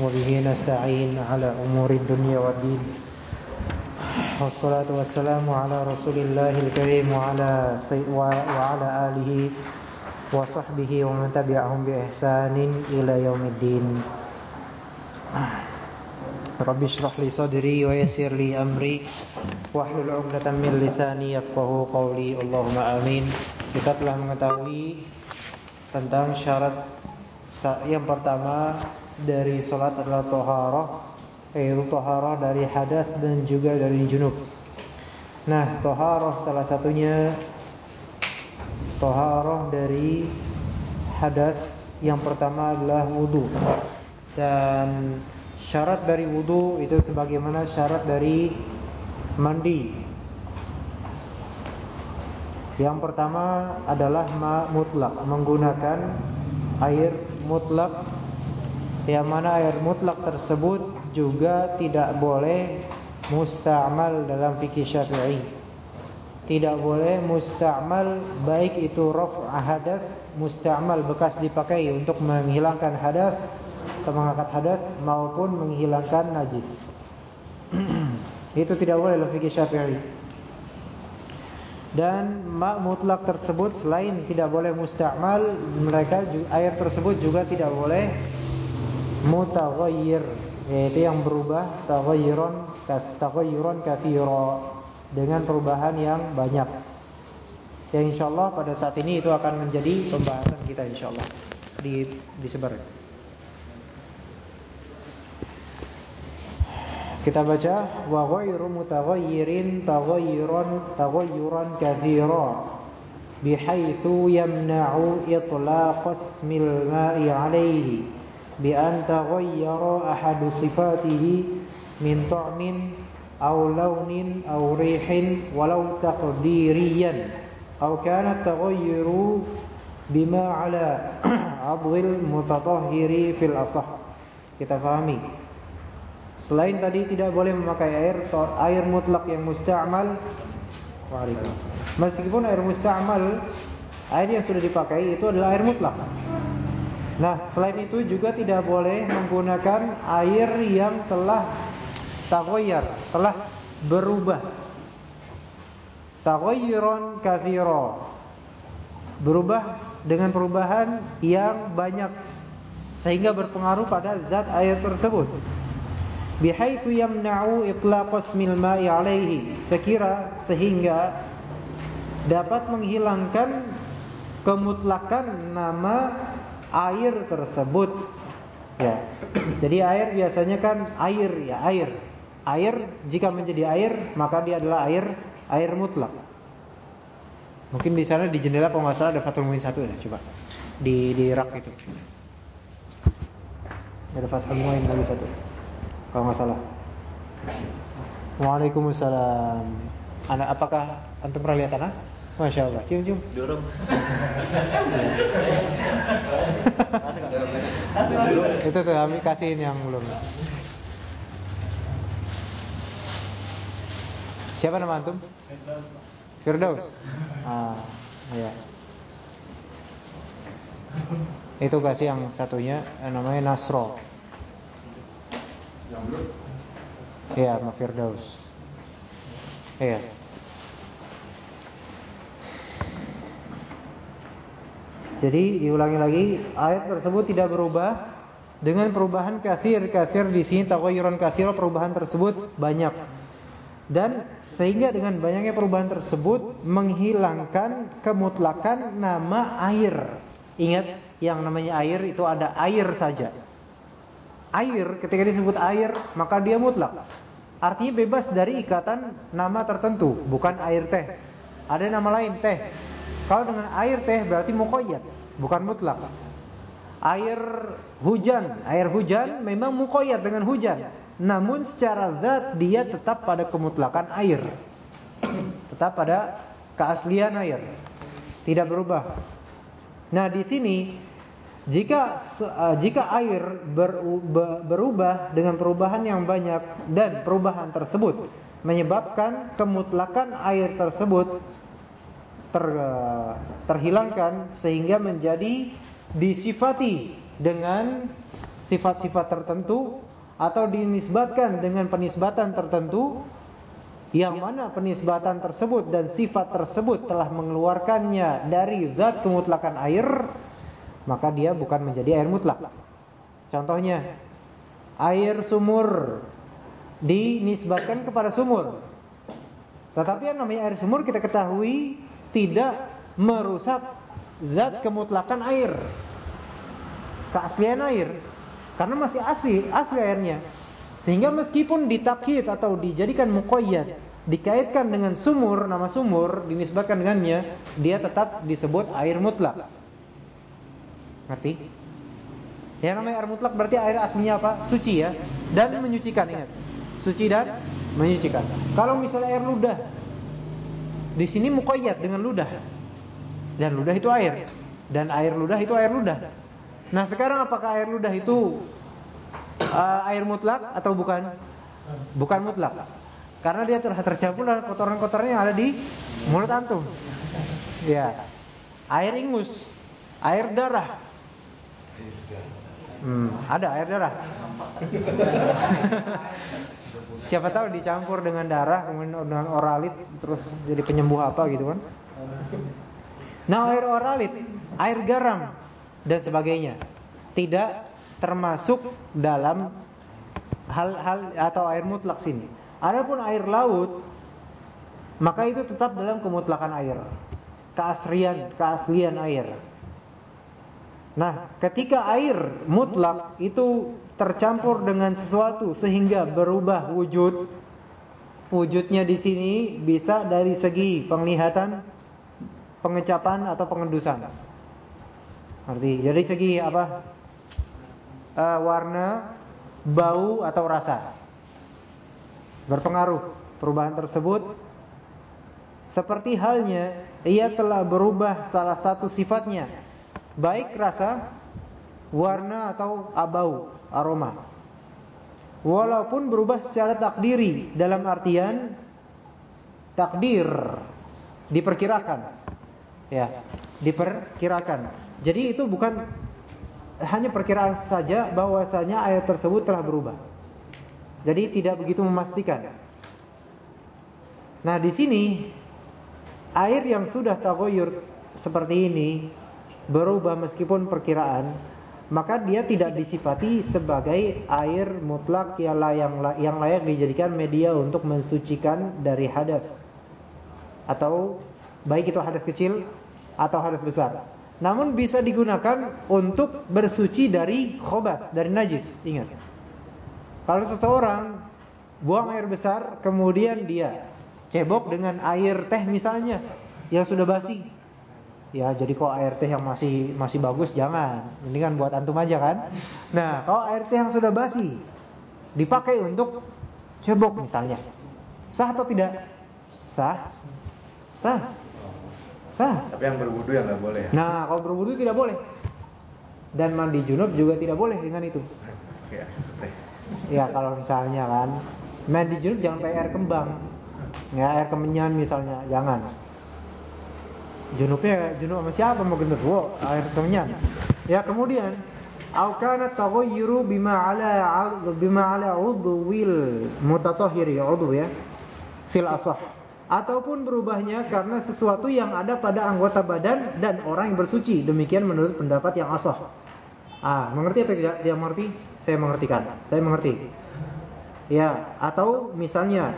وبه نستعين على أمور الدنيا والدين والصلاة والسلام على رسول الله الكريم وعلى, وعلى آله وصحبه ومن تبعهم بإحسان إلى يوم الدين رب اشرح لي صدري ويسر لي أمري واحلل عقدة من لساني يفقه قولي اللهم آمين kita telah mengetahui tentang syarat yang pertama dari salat adalah toharoh yaitu toharoh dari hadas dan juga dari junub. Nah, toharoh salah satunya toharoh dari hadas. Yang pertama adalah wudhu dan syarat dari wudhu itu sebagaimana syarat dari mandi. Yang pertama adalah ma mutlak menggunakan air mutlak yang mana air mutlak tersebut juga tidak boleh musta'mal dalam fikih Syafi'i. Tidak boleh musta'mal baik itu raf' hadas, musta'mal bekas dipakai untuk menghilangkan hadas atau mengangkat hadas maupun menghilangkan najis. itu tidak boleh dalam fikih Syafi'i. Dan mak mutlak tersebut selain tidak boleh musta'mal, mereka air tersebut juga tidak boleh mutaghayyir, yaitu yang berubah taghayyuran taghayyuran katsira dengan perubahan yang banyak. Ya insyaallah pada saat ini itu akan menjadi pembahasan kita insyaallah di disebar. Kita baca wa ghairu mutaghayyirin taghayyuran taghayyuran katsira bihaitsu yamna'u itlaq ismil ma'i 'alayhi bi an taghayyara ahadu sifatihi min ta'min aw launin aw rihin walau taqdiriyan aw kana taghayyuru bima 'ala 'adhil mutatahhiri fil asah kita fahami Selain tadi tidak boleh memakai air air mutlak yang musta'mal. Meskipun air musta'mal air yang sudah dipakai itu adalah air mutlak. Nah, selain itu juga tidak boleh menggunakan air yang telah taghayyar, telah berubah. Taghayyuran katsira. Berubah dengan perubahan yang banyak sehingga berpengaruh pada zat air tersebut bihaitsu yamna'u itlaq ismil ma'i 'alaihi sekira sehingga dapat menghilangkan kemutlakan nama air tersebut ya jadi air biasanya kan air ya air air jika menjadi air maka dia adalah air air mutlak mungkin di sana di jendela kalau nggak salah ada Fathul Muin satu ya coba di di rak itu ada Fathul Muin lagi satu kalau nggak salah. Waalaikumsalam. Anak apakah antum pernah lihat anak? Masya Allah, cium cium. Dorong. Itu tuh kami kasihin yang belum. Siapa nama antum? Firdaus. Ah, iya. Itu kasih yang satunya namanya Nasro. Iya, Ma Firdaus. Iya. Jadi diulangi lagi, ayat tersebut tidak berubah dengan perubahan kathir. Kathir di sini taghayyuran kathir perubahan tersebut banyak. Dan sehingga dengan banyaknya perubahan tersebut menghilangkan kemutlakan nama air. Ingat yang namanya air itu ada air saja air ketika disebut air maka dia mutlak. Artinya bebas dari ikatan nama tertentu, bukan air teh. Ada nama lain teh. Kalau dengan air teh berarti muqayyad, bukan mutlak. Air hujan, air hujan memang muqayyad dengan hujan. Namun secara zat dia tetap pada kemutlakan air. Tetap pada keaslian air. Tidak berubah. Nah, di sini jika uh, jika air berubah dengan perubahan yang banyak dan perubahan tersebut menyebabkan kemutlakan air tersebut ter, terhilangkan sehingga menjadi disifati dengan sifat-sifat tertentu atau dinisbatkan dengan penisbatan tertentu yang mana penisbatan tersebut dan sifat tersebut telah mengeluarkannya dari zat kemutlakan air maka dia bukan menjadi air mutlak. Contohnya air sumur dinisbatkan kepada sumur. Tetapi yang namanya air sumur kita ketahui tidak merusak zat kemutlakan air keaslian air karena masih asli, asli airnya. Sehingga meskipun ditakhid atau dijadikan muqayyad, dikaitkan dengan sumur, nama sumur dinisbatkan dengannya, dia tetap disebut air mutlak. Ngerti? Yang namanya air mutlak berarti air aslinya apa? Suci ya. Dan menyucikan ingat. Suci dan menyucikan. Kalau misalnya air ludah, di sini muqayyad dengan ludah. Dan ludah itu air. Dan air ludah itu air ludah. Nah sekarang apakah air ludah itu uh, air mutlak atau bukan? Bukan mutlak. Karena dia telah tercampur dengan kotoran-kotoran yang ada di mulut antum. Ya. Air ingus, air darah. Hmm, ada air darah. Siapa tahu dicampur dengan darah kemudian dengan oralit terus jadi penyembuh apa gitu kan? Nah, air oralit, air garam, dan sebagainya. Tidak termasuk dalam hal-hal atau air mutlak sini. Adapun air laut maka itu tetap dalam kemutlakan air. Keaslian, keaslian air. Nah, ketika air mutlak itu tercampur dengan sesuatu sehingga berubah wujud, wujudnya di sini bisa dari segi penglihatan, pengecapan atau pengendusan. Arti dari segi apa? Uh, warna, bau atau rasa. Berpengaruh perubahan tersebut seperti halnya ia telah berubah salah satu sifatnya, baik rasa, warna atau bau, aroma. Walaupun berubah secara takdiri dalam artian takdir diperkirakan. Ya, diperkirakan. Jadi itu bukan hanya perkiraan saja bahwasanya ayat tersebut telah berubah. Jadi tidak begitu memastikan. Nah, di sini air yang sudah taghayyur seperti ini berubah meskipun perkiraan, maka dia tidak disifati sebagai air mutlak yang layak, yang layak dijadikan media untuk mensucikan dari hadas atau baik itu hadas kecil atau hadas besar. Namun bisa digunakan untuk bersuci dari khobat, dari najis. Ingat. Kalau seseorang buang air besar, kemudian dia cebok dengan air teh misalnya yang sudah basi. Ya, jadi kok air teh yang masih masih bagus jangan. Ini kan buat antum aja kan. Nah, kalau air teh yang sudah basi dipakai untuk cebok misalnya. Sah atau tidak? Sah. Sah. Sah. Tapi yang berwudu yang nggak boleh. Ya? Nah, kalau berwudu tidak boleh. Dan mandi junub juga tidak boleh dengan itu. Ya, ya kalau misalnya kan mandi junub jangan pakai air kembang. Ya, air kemenyan misalnya, jangan. Junubnya junub sama siapa mau gendut? Wow, air kemenyan. Ya, kemudian au kana taghayyuru bima ala bima ala udwil mutatahhiri udhu ya fil asah ataupun berubahnya karena sesuatu yang ada pada anggota badan dan orang yang bersuci. Demikian menurut pendapat yang asah. Ah, mengerti atau tidak? Tidak mengerti? Saya mengertikan. Saya mengerti. Ya, atau misalnya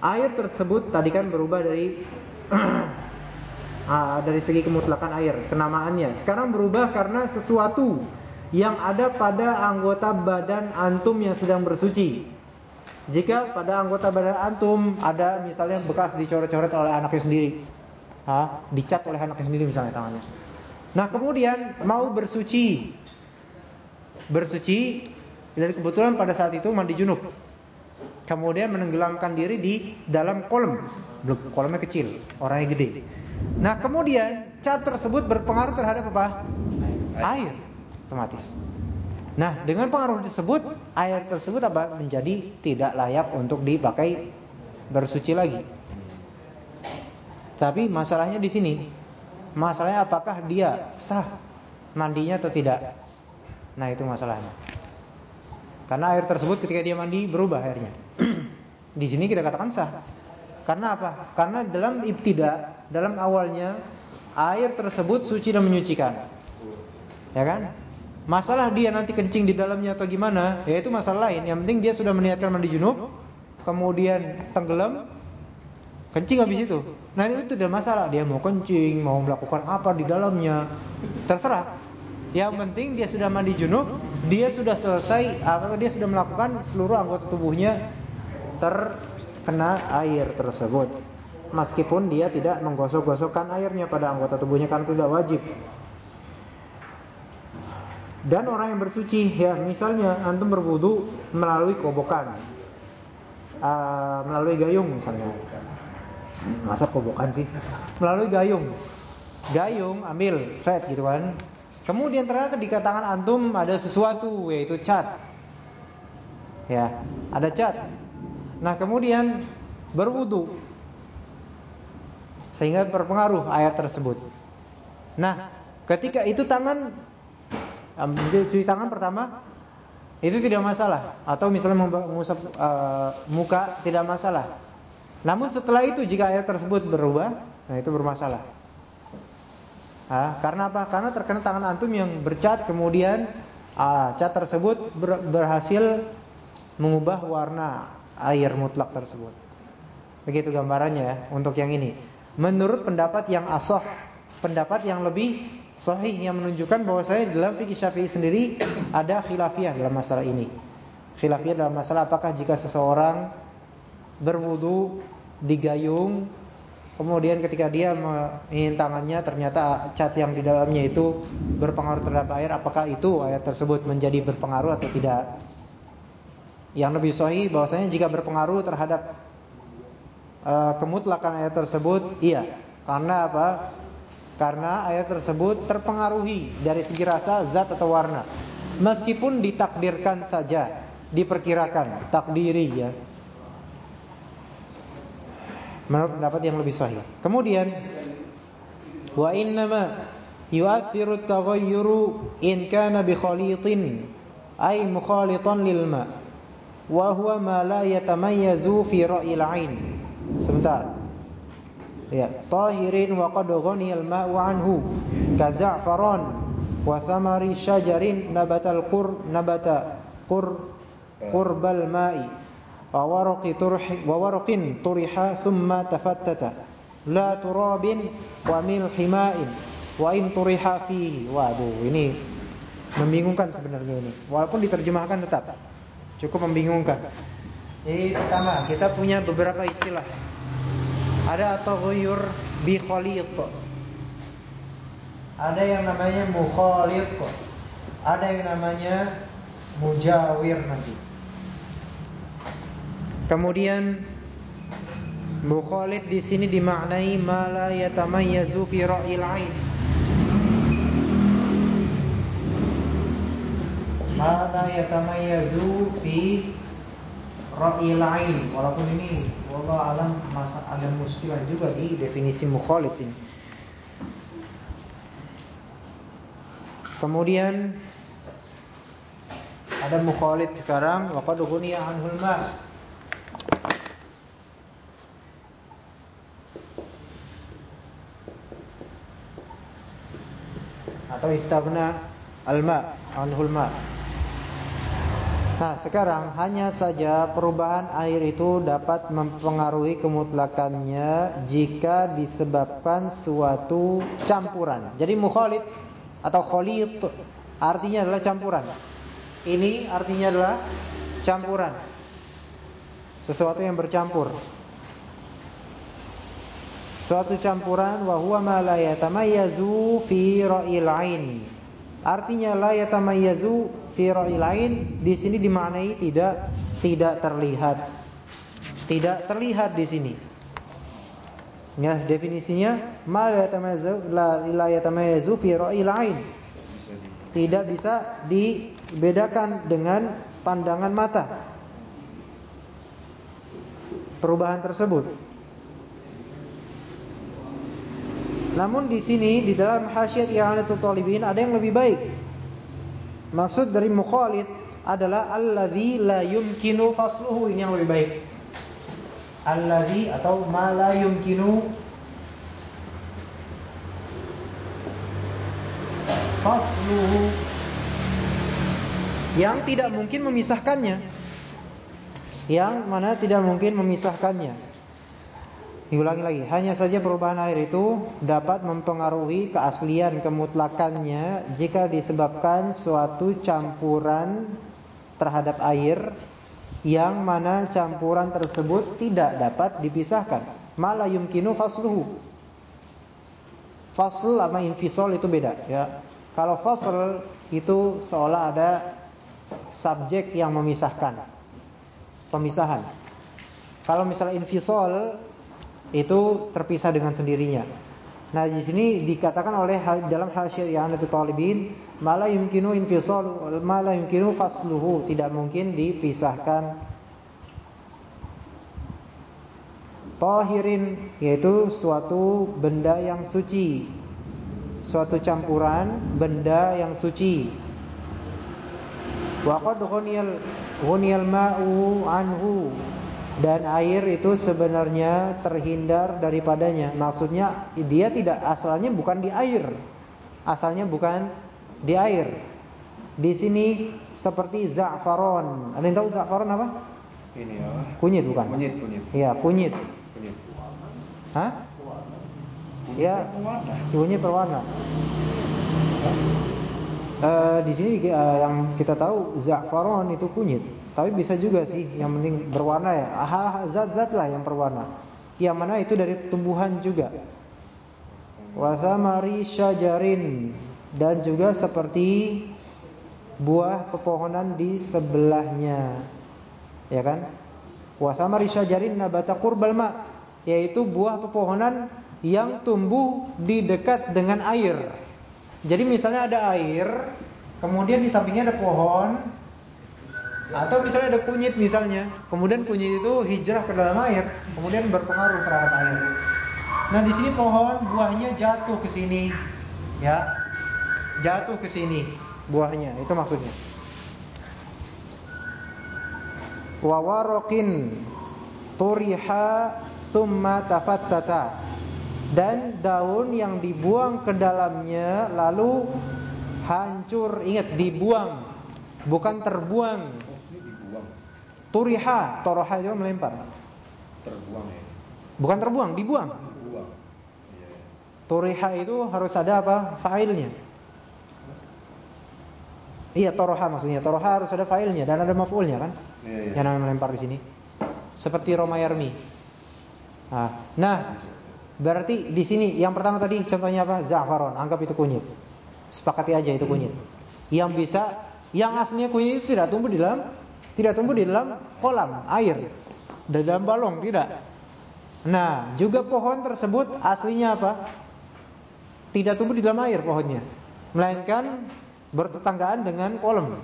air tersebut tadi kan berubah dari ah, dari segi kemutlakan air, kenamaannya. Sekarang berubah karena sesuatu yang ada pada anggota badan antum yang sedang bersuci. Jika pada anggota badan antum ada misalnya bekas dicoret-coret oleh anaknya sendiri, ha? dicat oleh anaknya sendiri misalnya tangannya. Nah kemudian mau bersuci, bersuci dari kebetulan pada saat itu mandi junub, kemudian menenggelamkan diri di dalam kolam, kolamnya kecil, orangnya gede. Nah kemudian cat tersebut berpengaruh terhadap apa? Air, otomatis. Nah, dengan pengaruh tersebut, air tersebut apa? Menjadi tidak layak untuk dipakai bersuci lagi. Tapi masalahnya di sini. Masalahnya apakah dia sah mandinya atau tidak? Nah, itu masalahnya. Karena air tersebut ketika dia mandi berubah airnya. di sini kita katakan sah. Karena apa? Karena dalam ibtida, dalam awalnya air tersebut suci dan menyucikan. Ya kan? Masalah dia nanti kencing di dalamnya atau gimana, ya itu masalah lain. Yang penting dia sudah meniatkan mandi junub, kemudian tenggelam, kencing habis itu. Nah itu tidak masalah. Dia mau kencing, mau melakukan apa di dalamnya, terserah. Yang penting dia sudah mandi junub, dia sudah selesai, atau dia sudah melakukan seluruh anggota tubuhnya terkena air tersebut. Meskipun dia tidak menggosok-gosokkan airnya pada anggota tubuhnya karena tidak wajib. Dan orang yang bersuci, ya misalnya antum berwudu melalui kobokan, uh, melalui gayung misalnya. Masa kobokan sih? Melalui gayung. Gayung ambil, set gitu kan. Kemudian ternyata di tangan antum ada sesuatu yaitu cat. Ya, ada cat. Nah, kemudian berwudu sehingga berpengaruh ayat tersebut. Nah, ketika itu tangan cuci tangan pertama itu tidak masalah atau misalnya mengusap uh, muka tidak masalah. Namun setelah itu jika ayat tersebut berubah, nah itu bermasalah. Ah, karena apa? Karena terkena tangan antum yang bercat kemudian ah, cat tersebut ber, berhasil mengubah warna air mutlak tersebut. Begitu gambarannya untuk yang ini. Menurut pendapat yang asoh, pendapat yang lebih sahih yang menunjukkan bahwa saya dalam fikih Syafi'i sendiri ada khilafiyah dalam masalah ini. Khilafiyah dalam masalah apakah jika seseorang berwudu digayung Kemudian ketika dia ingin tangannya ternyata cat yang di dalamnya itu berpengaruh terhadap air, apakah itu air tersebut menjadi berpengaruh atau tidak? Yang lebih sahih bahwasanya jika berpengaruh terhadap uh, kemutlakan air tersebut, iya. Karena apa? Karena air tersebut terpengaruhi dari segi rasa, zat atau warna. Meskipun ditakdirkan saja, diperkirakan, takdiri ya menurut pendapat yang lebih sahih. Kemudian wa innama yu'athiru at-taghayyuru in kana bi khalitin ay mukhalitan lil ma wa huwa ma la yatamayyazu fi ra'il 'ain. Sebentar. Ya, tahirin wa qad ghaniyal ma'u anhu kaza'faran wa thamari syajarin nabatal qur nabata qur qurbal ma'i wa waraqi turhi wa warqin turiha thumma tafattata la turabin wa milhi ma'in wa in turiha fihi. Waduh, ini membingungkan sebenarnya ini. Walaupun diterjemahkan tetap cukup membingungkan ini pertama kita punya beberapa istilah. Ada taghayyur bi khalit ada yang namanya mukhalit ada yang namanya mujawir nanti. Kemudian mukhalid di sini dimaknai ma la yatamayyazu fi ra'il 'ain. Ma la yatamayyazu fi ra'il 'ain. Walaupun ini wallah alam masa ada muskilah juga di definisi mukhalid ini. Kemudian ada mukhalid sekarang waqad ghuniya anhul ma' atau istaghna alma anhul ma. Nah, sekarang hanya saja perubahan air itu dapat mempengaruhi kemutlakannya jika disebabkan suatu campuran. Jadi mukhalid atau khalit artinya adalah campuran. Ini artinya adalah campuran. Sesuatu yang bercampur suatu campuran wa huwa ma la yatamayyazu fi ra'il ain. Artinya la yatamayyazu fi ra'il ain di sini dimaknai tidak tidak terlihat. Tidak terlihat di sini. Ya, definisinya ma la yatamayyazu la, la yatamayyazu fi ra'il ain. Tidak bisa dibedakan dengan pandangan mata. Perubahan tersebut Namun di sini di dalam hasyiat i'anatul talibin ada yang lebih baik. Maksud dari mukhalid adalah alladzi la yumkinu fasluhu ini yang lebih baik. Alladzi atau ma la yumkinu fasluhu yang tidak mungkin memisahkannya. Yang mana tidak mungkin memisahkannya. Diulangi lagi, hanya saja perubahan air itu dapat mempengaruhi keaslian kemutlakannya jika disebabkan suatu campuran terhadap air yang mana campuran tersebut tidak dapat dipisahkan. Mala yumkinu fasluhu. Fasl sama infisol itu beda ya. Kalau fasl itu seolah ada subjek yang memisahkan. Pemisahan. Kalau misalnya infisol itu terpisah dengan sendirinya. Nah, di sini dikatakan oleh dalam hasyiah itu talibin, mala yumkinu infisal, mala yumkinu fasluhu, tidak mungkin dipisahkan. Tahirin yaitu suatu benda yang suci. Suatu campuran benda yang suci. Wa qad ma'u anhu dan air itu sebenarnya terhindar daripadanya. Maksudnya dia tidak asalnya bukan di air. Asalnya bukan di air. Di sini seperti za'faron. Ada yang tahu za'faron apa? Ini ya. Kunyit bukan? Kunyit, kunyit. Iya, kunyit. Kunyit. Hah? Ya, kunyit berwarna. Eh, di sini eh, yang kita tahu za'faron itu kunyit. Tapi bisa juga sih yang penting berwarna ya. Zat-zat lah yang berwarna. Yang mana itu dari tumbuhan juga. Wa thamari syajarin dan juga seperti buah pepohonan di sebelahnya. Ya kan? Wa thamari syajarin nabata qurbal ma, yaitu buah pepohonan yang tumbuh di dekat dengan air. Jadi misalnya ada air, kemudian di sampingnya ada pohon, atau misalnya ada kunyit misalnya, kemudian kunyit itu hijrah ke dalam air, kemudian berpengaruh terhadap air. Nah di sini pohon buahnya jatuh ke sini, ya, jatuh ke sini buahnya, itu maksudnya. Wawarokin turiha tumma tafattata. Dan daun yang dibuang ke dalamnya lalu hancur. Ingat dibuang. Bukan terbuang. Turiha toroha juga melempar Terbuang ya. bukan terbuang dibuang Dibuang. Iya. turiha itu harus ada apa failnya iya toroha maksudnya toroha harus ada failnya dan ada maf'ulnya kan Iya, iya. yang namanya melempar di sini seperti romayarmi nah, nah Berarti di sini yang pertama tadi contohnya apa? Za'faron, anggap itu kunyit. Sepakati aja itu kunyit. Yang bisa yang aslinya kunyit itu tidak tumbuh di dalam tidak tumbuh di dalam kolam air. Di dalam balong tidak. Nah, juga pohon tersebut aslinya apa? Tidak tumbuh di dalam air pohonnya. Melainkan bertetanggaan dengan kolam.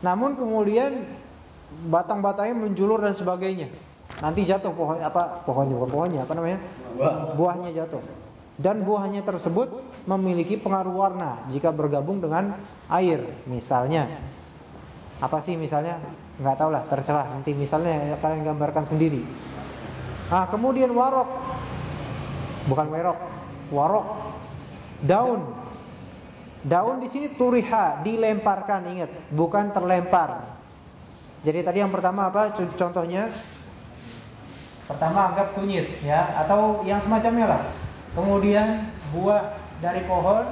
Namun kemudian batang-batangnya menjulur dan sebagainya. Nanti jatuh pohon apa pohonnya bukan pohonnya apa namanya? Buah. Buahnya jatuh. Dan buahnya tersebut memiliki pengaruh warna jika bergabung dengan air. Misalnya apa sih misalnya? Nggak tahu lah, terserah. Nanti misalnya kalian gambarkan sendiri. Nah, kemudian warok. Bukan werok, warok. Daun. Daun di sini turiha, dilemparkan, ingat, bukan terlempar. Jadi tadi yang pertama apa contohnya? Pertama anggap kunyit ya atau yang semacamnya lah. Kemudian buah dari pohon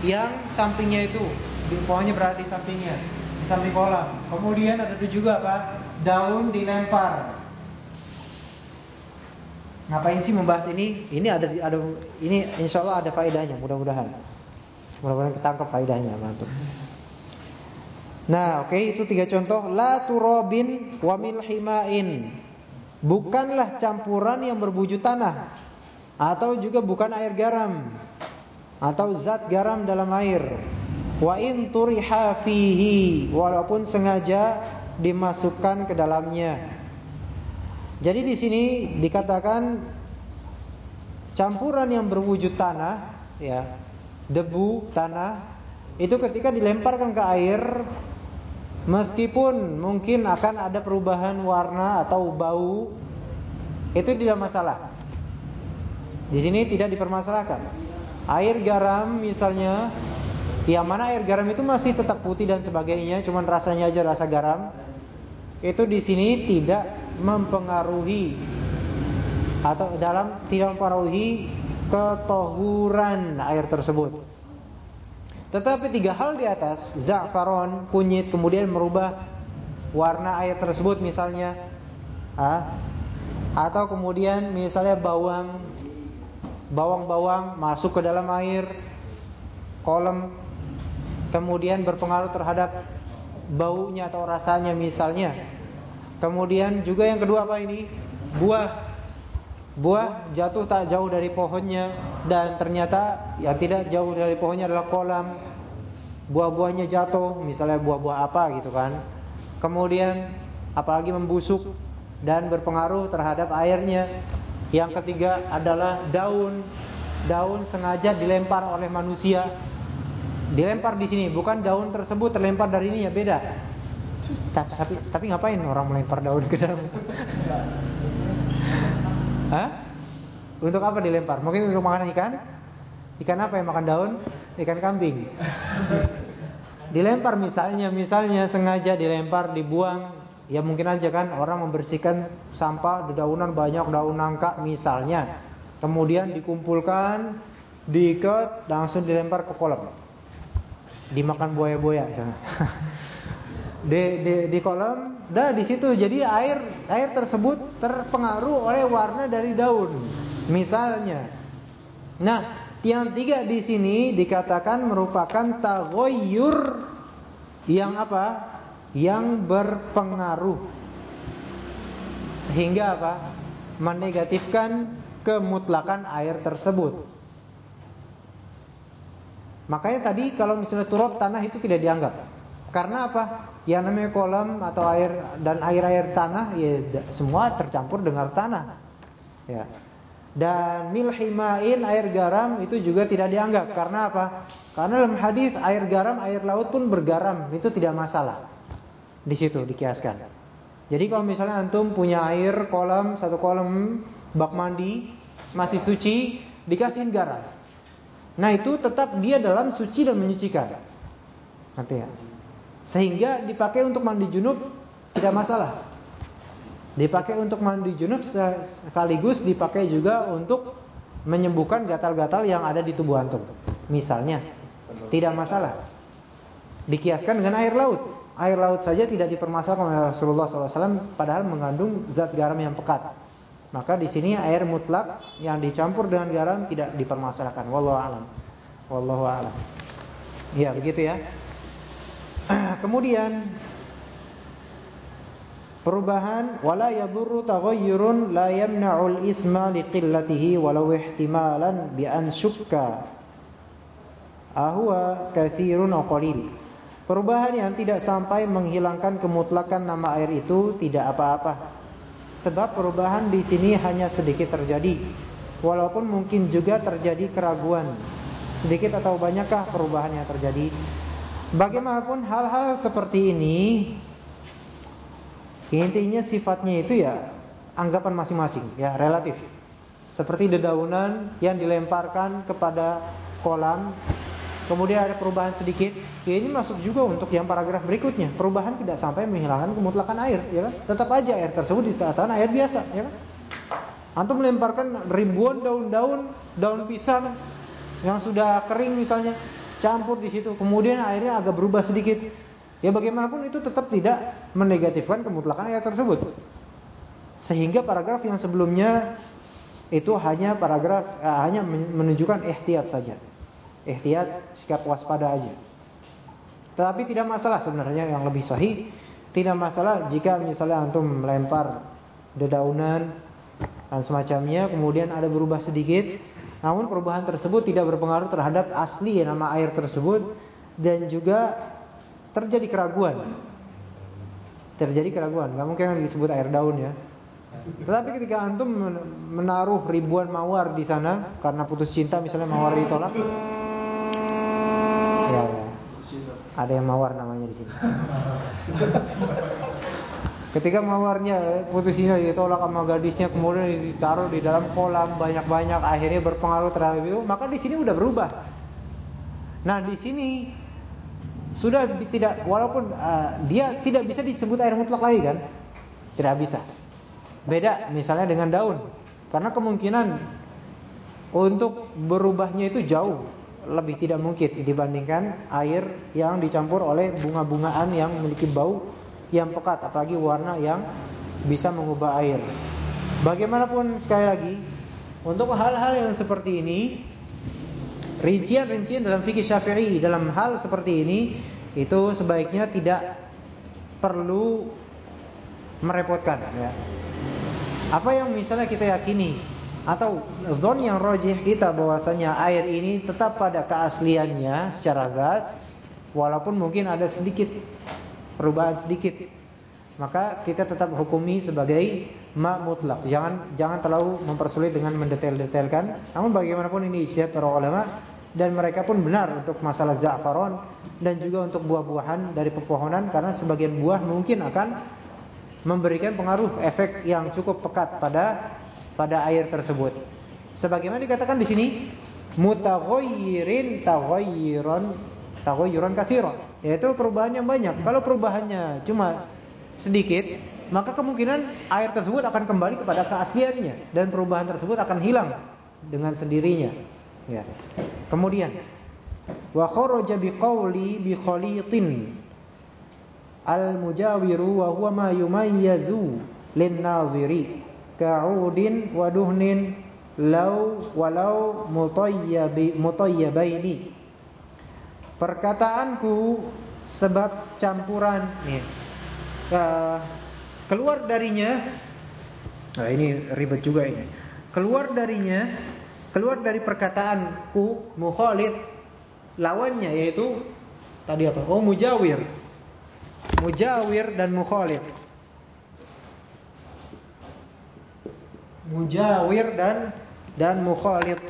yang sampingnya itu di pohonnya berada di sampingnya, di samping kolam. Kemudian ada juga apa? Daun dilempar. Ngapain sih membahas ini? Ini ada ada ini insya Allah ada faedahnya mudah-mudahan. Mudah-mudahan ketangkap faedahnya, mantap. Nah, oke okay, itu tiga contoh la turabin wa milhimain. Bukanlah campuran yang berwujud tanah atau juga bukan air garam atau zat garam dalam air. Wa in turiha fihi walaupun sengaja dimasukkan ke dalamnya. Jadi di sini dikatakan campuran yang berwujud tanah, ya, debu tanah itu ketika dilemparkan ke air Meskipun mungkin akan ada perubahan warna atau bau, itu tidak masalah. Di sini tidak dipermasalahkan. Air garam misalnya, yang mana air garam itu masih tetap putih dan sebagainya, cuman rasanya aja rasa garam. Itu di sini tidak mempengaruhi atau dalam tidak mempengaruhi ketohuran air tersebut. Tetapi tiga hal di atas, za'faron, kunyit, kemudian merubah warna air tersebut misalnya, ah, atau kemudian misalnya bawang, bawang-bawang masuk ke dalam air, kolam, kemudian berpengaruh terhadap baunya atau rasanya misalnya. Kemudian juga yang kedua apa ini? Buah Buah jatuh tak jauh dari pohonnya dan ternyata yang tidak jauh dari pohonnya adalah kolam. Buah-buahnya jatuh, misalnya buah-buah apa gitu kan. Kemudian apalagi membusuk dan berpengaruh terhadap airnya. Yang ketiga adalah daun. Daun sengaja dilempar oleh manusia. Dilempar di sini, bukan daun tersebut terlempar dari ini ya beda. Tapi, tapi ngapain orang melempar daun ke dalam? Hah? Untuk apa dilempar? Mungkin untuk makan ikan? Ikan apa yang makan daun? Ikan kambing. Dilempar misalnya, misalnya sengaja dilempar, dibuang. Ya mungkin aja kan orang membersihkan sampah dedaunan banyak daun nangka misalnya. Kemudian dikumpulkan, diikat, langsung dilempar ke kolam. Dimakan buaya-buaya di, di, di kolam dah di situ. Jadi air air tersebut terpengaruh oleh warna dari daun misalnya. Nah yang tiga di sini dikatakan merupakan tagoyur yang apa? Yang berpengaruh. Sehingga apa? Menegatifkan kemutlakan air tersebut makanya tadi kalau misalnya turap tanah itu tidak dianggap karena apa yang namanya kolam atau air dan air-air tanah ya semua tercampur dengan tanah. Ya. Dan milhimain air garam itu juga tidak dianggap karena apa? Karena dalam hadis air garam, air laut pun bergaram, itu tidak masalah. Di situ dikiaskan. Jadi kalau misalnya antum punya air kolam satu kolam bak mandi masih suci dikasihin garam. Nah, itu tetap dia dalam suci dan menyucikan. Nanti ya. Sehingga dipakai untuk mandi junub tidak masalah. Dipakai untuk mandi junub sekaligus dipakai juga untuk menyembuhkan gatal-gatal yang ada di tubuh antum. Misalnya, tidak masalah. Dikiaskan dengan air laut. Air laut saja tidak dipermasalahkan oleh Rasulullah SAW, padahal mengandung zat garam yang pekat. Maka di sini air mutlak yang dicampur dengan garam tidak dipermasalahkan. Wallahu a'lam. Wallahu a'lam. Ya, begitu ya. Kemudian perubahan wala yadurru taghayyurun la yamna'ul isma liqillatihi walau ihtimalan bi an syukka ahwa katsirun aw qalil. Perubahan yang tidak sampai menghilangkan kemutlakan nama air itu tidak apa-apa. Sebab perubahan di sini hanya sedikit terjadi. Walaupun mungkin juga terjadi keraguan. Sedikit atau banyakkah perubahan yang terjadi? Bagaimanapun hal-hal seperti ini intinya sifatnya itu ya anggapan masing-masing, ya relatif. Seperti dedaunan yang dilemparkan kepada kolam, kemudian ada perubahan sedikit, ya ini masuk juga untuk yang paragraf berikutnya. Perubahan tidak sampai menghilangkan kemutlakan air, ya kan? Tetap aja air tersebut dikatakan air biasa, ya kan? Antum melemparkan ribuan daun-daun, daun pisang yang sudah kering misalnya, campur di situ, kemudian airnya agak berubah sedikit. Ya bagaimanapun itu tetap tidak menegatifkan kemutlakan ayat tersebut. Sehingga paragraf yang sebelumnya itu hanya paragraf eh, hanya menunjukkan ihtiyat saja. Ihtiyat sikap waspada aja. Tapi tidak masalah sebenarnya yang lebih sahih tidak masalah jika misalnya antum melempar dedaunan dan semacamnya kemudian ada berubah sedikit namun perubahan tersebut tidak berpengaruh terhadap asli nama air tersebut dan juga terjadi keraguan. Terjadi keraguan, nggak mungkin disebut air daun ya. Tetapi ketika antum menaruh ribuan mawar di sana karena putus cinta misalnya mawar ditolak, ya, ya. Ada yang mawar namanya di sini. Ketika mawarnya putusinya ditolak sama gadisnya kemudian ditaruh di dalam kolam banyak-banyak akhirnya berpengaruh terhadap itu, maka di sini udah berubah. Nah, di sini sudah tidak walaupun uh, dia tidak bisa disebut air mutlak lagi kan? Tidak bisa. Beda misalnya dengan daun. Karena kemungkinan untuk berubahnya itu jauh lebih tidak mungkin dibandingkan air yang dicampur oleh bunga-bungaan yang memiliki bau yang pekat apalagi warna yang bisa mengubah air. Bagaimanapun sekali lagi untuk hal-hal yang seperti ini rincian-rincian dalam fikih Syafi'i dalam hal seperti ini itu sebaiknya tidak perlu merepotkan ya. Apa yang misalnya kita yakini atau zon yang rojih kita bahwasanya air ini tetap pada keasliannya secara zat walaupun mungkin ada sedikit perubahan sedikit. Maka kita tetap hukumi sebagai ma mutlak. Jangan jangan terlalu mempersulit dengan mendetail-detailkan. Namun bagaimanapun ini ijtihad para ulama dan mereka pun benar untuk masalah za'faron dan juga untuk buah-buahan dari pepohonan karena sebagian buah mungkin akan memberikan pengaruh efek yang cukup pekat pada pada air tersebut sebagaimana dikatakan di sini mutaghayyirin taghayyiran taghayuran katsiran yaitu perubahan yang banyak. Kalau perubahannya cuma sedikit, maka kemungkinan air tersebut akan kembali kepada keasliannya dan perubahan tersebut akan hilang dengan sendirinya. Ya. Kemudian wa kharaja biqauli bi khalitin al mujawiru wa huwa ma yumayyazu lin nadhiri ka'udin wa duhnin law walau mutayyabi mutayyabaini Perkataanku sebab campuran nih. Uh, keluar darinya Nah, ini ribet juga ini. Keluar darinya, keluar dari perkataanku mukhalid lawannya yaitu tadi apa? Oh, mujawir. Mujawir dan mukhalid. Mujawir dan dan mukhalid.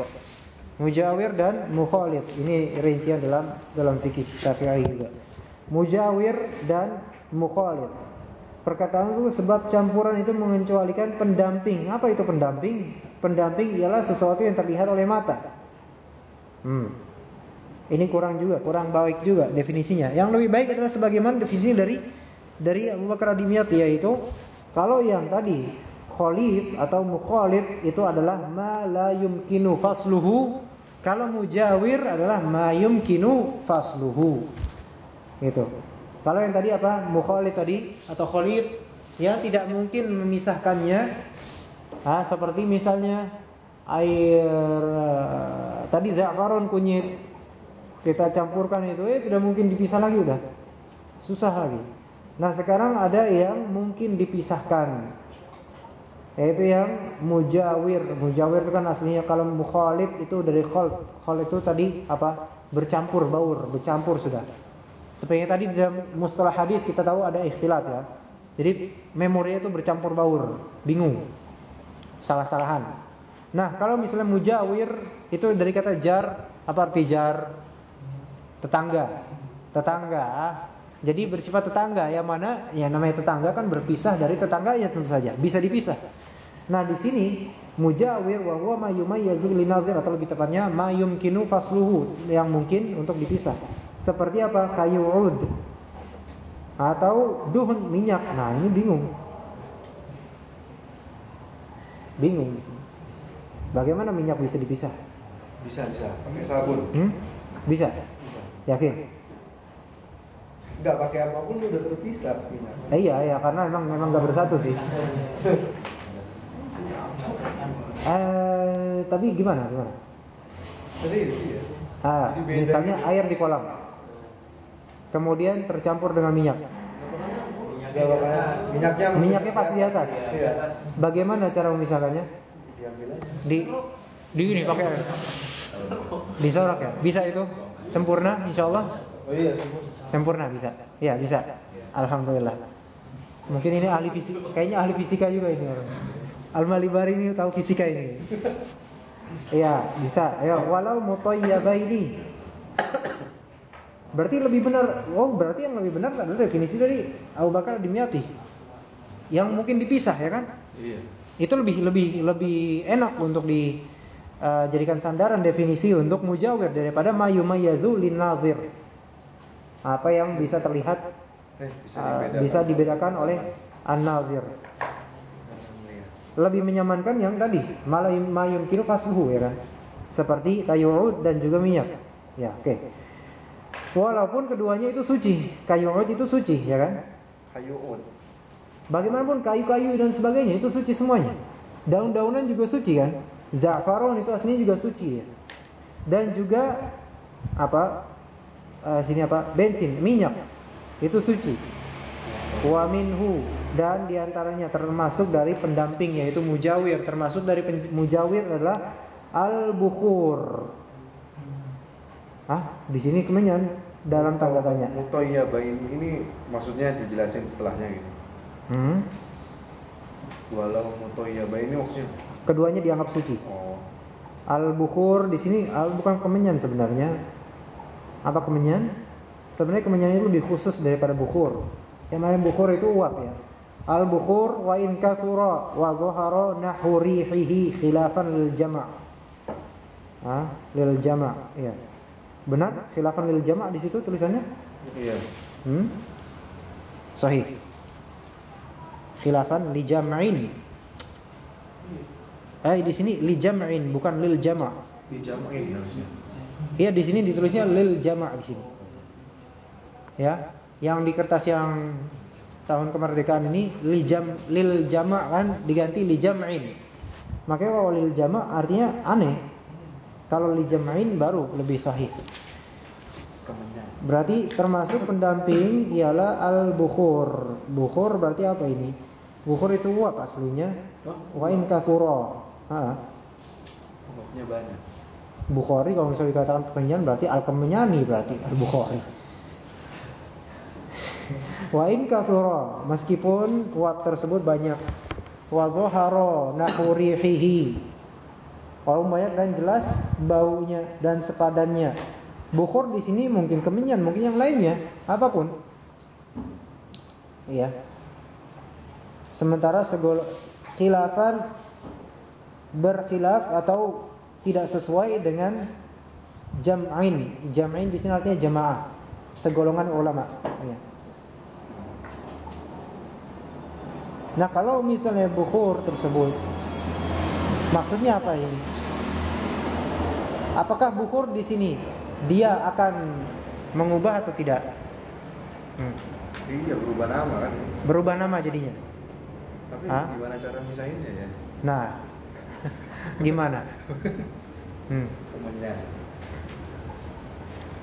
Mujawir dan mukhalid. Ini rincian dalam dalam fikih Syafi'i juga. Mujawir dan mukhalid. Perkataan itu sebab campuran itu mengecualikan pendamping. Apa itu pendamping? Pendamping ialah sesuatu yang terlihat oleh mata. Hmm. Ini kurang juga, kurang baik juga definisinya. Yang lebih baik adalah sebagaimana definisi dari dari Abu Bakar Adimiyat yaitu kalau yang tadi khalid atau mukhalid itu adalah ma la yumkinu fasluhu. Kalau mujawir adalah ma yumkinu fasluhu. Gitu. Kalau yang tadi apa? Mukhalid tadi atau khalid ya tidak mungkin memisahkannya. Ah, seperti misalnya air uh, tadi za'faron kunyit kita campurkan itu eh tidak mungkin dipisah lagi udah. Susah lagi. Nah, sekarang ada yang mungkin dipisahkan yaitu yang mujawir. Mujawir itu kan aslinya kalau mukhalid itu dari khalt. Khalt itu tadi apa? Bercampur baur, bercampur sudah. Seperti tadi dalam mustalah hadis kita tahu ada ikhtilat ya. Jadi memorinya itu bercampur baur, bingung. Salah-salahan. Nah, kalau misalnya mujawir itu dari kata jar, apa arti jar? Tetangga. Tetangga. Jadi bersifat tetangga yang mana yang namanya tetangga kan berpisah dari tetangganya tentu saja, bisa dipisah. Nah, di sini mujawir wa huwa ma yumayyizu linazir atau lebih tepatnya ma yumkinu fasluhu yang mungkin untuk dipisah. Seperti apa? Kayu ud atau duhun minyak. Nah, ini bingung. Bingung Bagaimana minyak bisa dipisah? Bisa, bisa. Pakai sabun. Hmm? Bisa? Bisa. Yakin? Enggak pakai apa pun udah terpisah minyak. Eh, iya, iya, karena memang memang nggak bersatu sih. Eh, tapi gimana? Gimana? Serius ya. Ah, misalnya gitu. air di kolam. Kemudian tercampur dengan minyak. Ya minyaknya Minyaknya pas di atas. Iya. Bagaimana cara memisahkannya? Di di ini pakai disorok ya? Bisa itu? Sempurna insyaallah? Oh iya, semua. Sempurna bisa. Ya, bisa. Alhamdulillah. Mungkin ini ahli fisika, kayaknya ahli fisika juga ini orang. Al-Malibari ini tahu fisika ini. Iya, bisa. Ayo, walau mutayyabaini. Berarti lebih benar. Oh, berarti yang lebih benar adalah definisi dari Abu Bakar Dimyati. Yang mungkin dipisah ya kan? Iya. Itu lebih lebih lebih enak untuk dijadikan sandaran definisi untuk mujawir daripada mayumayyazu lin nazir. Apa yang bisa terlihat Eh, bisa uh, dibedakan. bisa dibedakan oleh an-nazir. Lebih menyamankan yang tadi, malah mayum kilo fasluhu ya kan. Seperti kayu ud dan juga minyak. Ya, oke. Walaupun keduanya itu suci, kayu ud itu suci ya kan. Kayu ud. Bagaimanapun kayu-kayu dan sebagainya itu suci semuanya. Daun-daunan juga suci kan. Za'faron itu aslinya juga suci ya. Dan juga apa? Eh, sini apa? Bensin, minyak. Itu suci. Wa minhu dan di antaranya termasuk dari pendamping yaitu mujawir. Termasuk dari mujawir adalah al-bukhur. Ah, di sini kemenyan dalam tanda tanya. Mutoyabain ini maksudnya dijelasin setelahnya gitu. Hmm. Walau mutoyabain ini maksudnya Keduanya dianggap suci. oh Al-bukhur di sini al bukan kemenyan sebenarnya. Apa kemenyan? Sebenarnya kemenyan itu lebih khusus daripada bukhur. Yang namanya bukhur itu uap ya. Al-bukhur wa in kathura wa dhahara nahu rihihi khilafan lil jama'. Ah, lil jama', ya. Benar? Khilafan lil jama' di situ tulisannya? iya. Hmm? Sahih. Khilafan li jam'in. Eh di sini li jam'in bukan lil jama'. Dijamain harusnya. Iya di sini ditulisnya lil jama' di sini. Ya, yang di kertas yang tahun kemerdekaan ini li jam lil jama' kan diganti li jam'in. Makanya kalau lil jama' artinya aneh. Kalau li jam'in baru lebih sahih. Berarti termasuk pendamping ialah al-bukhur. Bukhur berarti apa ini? Bukhur itu uap aslinya. Wa in kathura. Uapnya banyak. Bukhari kalau misalnya dikatakan kemenyan berarti al-kemenyani berarti al-Bukhari. Wa in kathura, meskipun uap tersebut banyak. Wa dhahara nahu rihihi. Walaupun banyak dan jelas baunya dan sepadannya. Bukhur di sini mungkin kemenyan, mungkin yang lainnya, apa pun. Iya. Sementara segol khilafan berkhilaf atau tidak sesuai dengan jam'in. Jam'in di sini artinya jamaah, segolongan ulama. Iya. Nah, kalau misalnya bukhur tersebut maksudnya apa ini? Apakah bukhur di sini dia akan mengubah atau tidak? Hmm. Iya berubah nama kan. Berubah nama jadinya. Tapi Hah? gimana cara misahinnya ya? Nah, gimana? Hmm.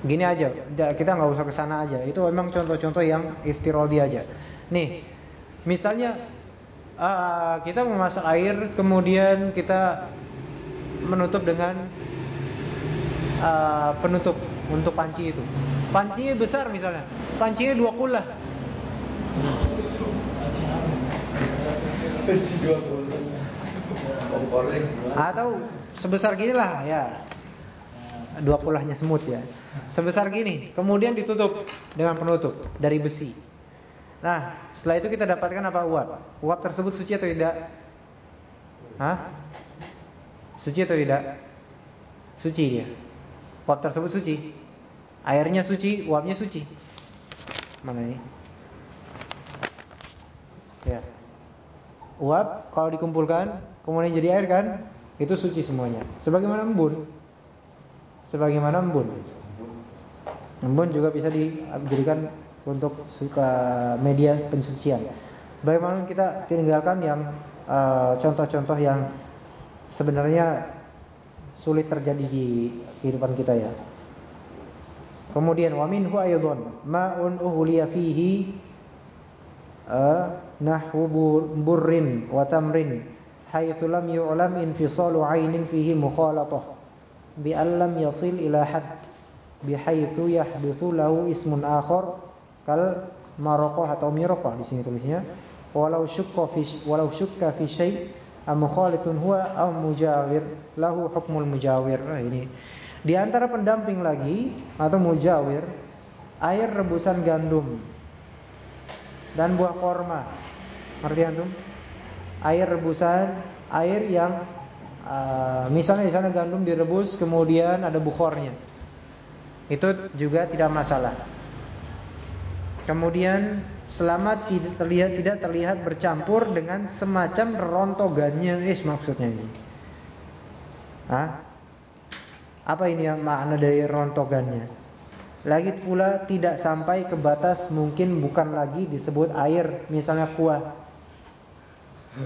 Gini aja, kita nggak usah ke sana aja. Itu memang contoh-contoh yang iftiradi aja. Nih, misalnya ah, kita memasak air, kemudian kita menutup dengan ah, penutup untuk panci itu. Pancinya besar misalnya, pancinya dua kulah. Benci dua gimana? Atau sebesar gini lah ya. Dua kulahnya semut ya. Sebesar gini, kemudian ditutup dengan penutup dari besi. Nah, setelah itu kita dapatkan apa uap? Uap tersebut suci atau tidak? Hah? Suci atau tidak? Suci dia. Uap tersebut suci. Airnya suci, uapnya suci. Mana ini? Ya. Uap kalau dikumpulkan kemudian jadi air kan, itu suci semuanya. Sebagaimana embun. Sebagaimana embun. Embun juga bisa dijadikan untuk suka media pensucian. Bagaimana kita tinggalkan yang eh, contoh-contoh yang sebenarnya sulit terjadi di kehidupan kita ya. Kemudian wa minhu aydun ma'un uhliya fihi eh, nahwu bur- burrin wa tamrin haitsu lam yu'lam infisalu 'ainin fihi mukhalatah bi an lam yasil ila hadd bihaitsu yahdutsu lahu ismun akhar kal maraqah atau miraqah di sini tulisnya walau syukka fi walau syukka fi syai' am mukhalitun huwa aw mujawir lahu hukmul mujawir nah, ini di antara pendamping lagi atau mujawir air rebusan gandum dan buah korma. Ngerti antum? Air rebusan, air yang uh, misalnya di sana gandum direbus kemudian ada bukhornya. Itu juga tidak masalah. Kemudian selama tidak terlihat tidak terlihat bercampur dengan semacam rontogannya, is maksudnya ini. Hah? Apa ini yang makna dari rontogannya? Lagi pula tidak sampai ke batas mungkin bukan lagi disebut air, misalnya kuah.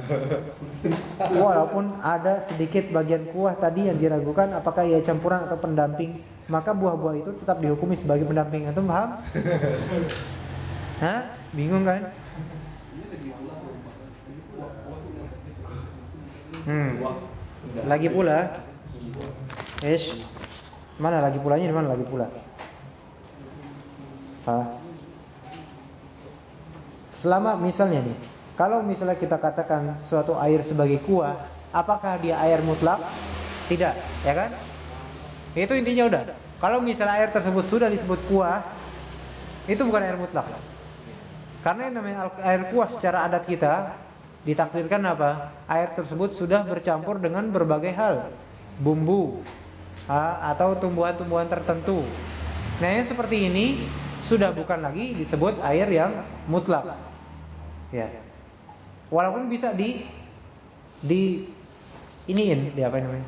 Walaupun ada sedikit bagian kuah tadi yang diragukan apakah ia campuran atau pendamping, maka buah-buah itu tetap dihukumi sebagai pendamping. Antum paham? Hah? Bingung kan? Hmm. Lagi pula. Ish. Mana lagi pulanya di mana lagi pula? Selama misalnya nih, kalau misalnya kita katakan suatu air sebagai kuah, apakah dia air mutlak? Tidak, ya kan? Itu intinya udah. Kalau misalnya air tersebut sudah disebut kuah, itu bukan air mutlak. Karena yang namanya air kuah secara adat kita ditakdirkan apa? Air tersebut sudah bercampur dengan berbagai hal, bumbu atau tumbuhan-tumbuhan tertentu. Nah, yang seperti ini sudah bukan lagi disebut air yang mutlak. Ya. Walaupun bisa di di iniin di apa namanya?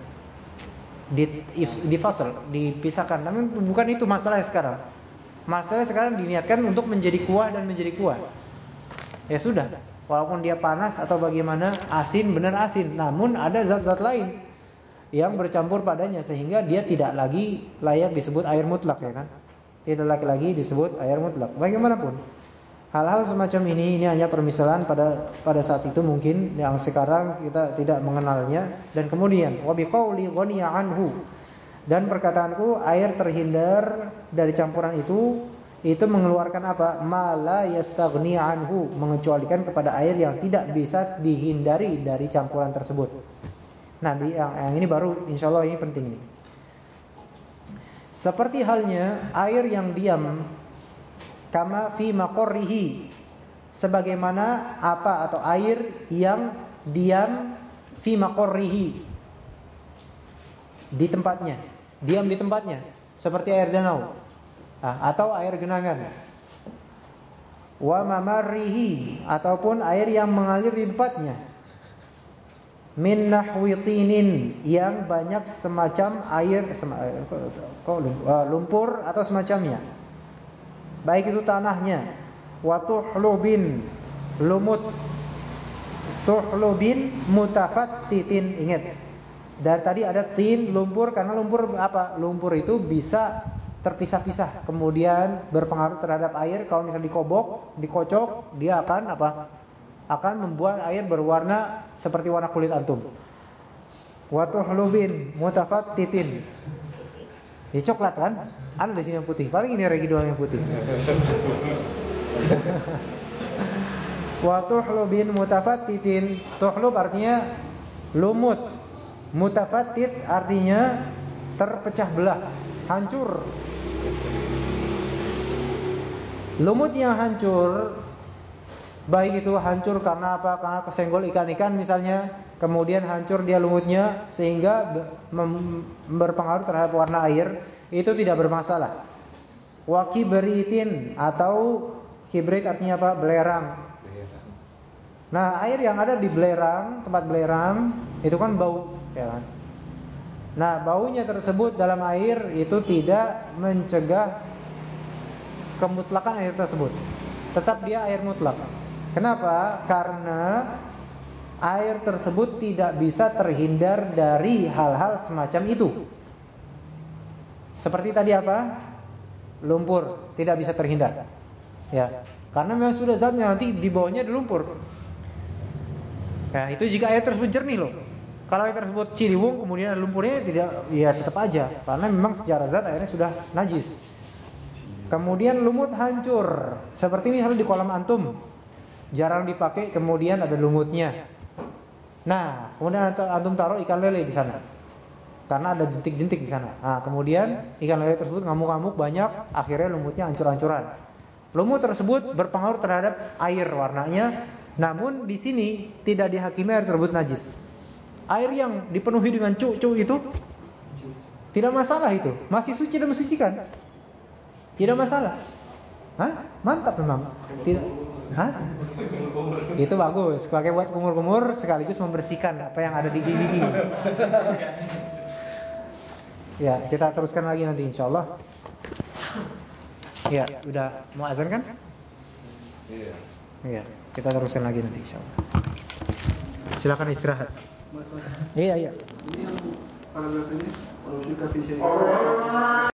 Di di fasal, dipisahkan. Namun bukan itu masalah sekarang. Masalah sekarang diniatkan untuk menjadi kuah dan menjadi kuah. Ya sudah. Walaupun dia panas atau bagaimana, asin benar asin. Namun ada zat-zat lain yang bercampur padanya sehingga dia tidak lagi layak disebut air mutlak ya kan tidak lagi-lagi disebut air mutlak. Bagaimanapun, hal-hal semacam ini ini hanya permisalan pada pada saat itu mungkin yang sekarang kita tidak mengenalnya dan kemudian wa biqauli ghaniya anhu dan perkataanku air terhindar dari campuran itu itu mengeluarkan apa? Mala yastaghni anhu, mengecualikan kepada air yang tidak bisa dihindari dari campuran tersebut. Di yang, yang ini baru insyaallah ini penting nih. Seperti halnya air yang diam kama fi maqarrihi sebagaimana apa atau air yang diam fi maqarrihi di tempatnya, diam di tempatnya seperti air danau atau air genangan. Wa mamarrihi ataupun air yang mengalir di tempatnya. Min nahwi tinin yang banyak semacam air kok uh, lumpur atau semacamnya. Baik itu tanahnya. Wa tuhlubin lumut. Tuhlubin mutafattitin ingat. Dan tadi ada tin lumpur karena lumpur apa? Lumpur itu bisa terpisah-pisah kemudian berpengaruh terhadap air kalau misalnya dikobok dikocok dia akan apa akan membuat air berwarna seperti warna kulit antum. Wa tuhlubin mutafattitin. Ini coklat kan? Ada di sini yang putih. Paling ini regi doang yang putih. Wa tuhlubin mutafattitin. Tuhlub artinya lumut. Mutafattit artinya terpecah belah, hancur. Lumut yang hancur Baik itu hancur karena apa? Karena kesenggol ikan-ikan misalnya, kemudian hancur dia lumutnya sehingga berpengaruh terhadap warna air, itu tidak bermasalah. Wa kibritin atau kibrit artinya apa? Belerang. Nah, air yang ada di belerang, tempat belerang itu kan bau, ya kan? Nah, baunya tersebut dalam air itu tidak mencegah kemutlakan air tersebut. Tetap dia air mutlak. Kenapa? Karena air tersebut tidak bisa terhindar dari hal-hal semacam itu. Seperti tadi apa? Lumpur tidak bisa terhindar. Ya, karena memang sudah zatnya nanti di bawahnya ada lumpur. Ya, itu jika air tersebut jernih loh. Kalau air tersebut ciliwung kemudian lumpurnya tidak ya tetap aja karena memang secara zat airnya sudah najis. Kemudian lumut hancur. Seperti misalnya di kolam antum jarang dipakai kemudian ada lumutnya. Nah, kemudian antum taruh ikan lele di sana. karena ada jentik-jentik di sana. Nah, kemudian ikan lele tersebut ngamuk-ngamuk banyak, akhirnya lumutnya hancur-hancuran. Lumut tersebut berpengaruh terhadap air warnanya, namun di sini tidak dihakimi air tersebut najis. Air yang dipenuhi dengan cu-cu itu tidak masalah itu, masih suci dan mensucikan. Tidak masalah. Hah? Mantap memang. Tidak. Hah? Itu bagus. Pakai buat kumur-kumur sekaligus membersihkan apa yang ada di gigi. Ya, kita teruskan lagi nanti insya Allah. Ya, udah mau azan kan? Iya. Iya, kita teruskan lagi nanti insya Allah. Silakan istirahat. Iya, iya. Ini yang paragraf ini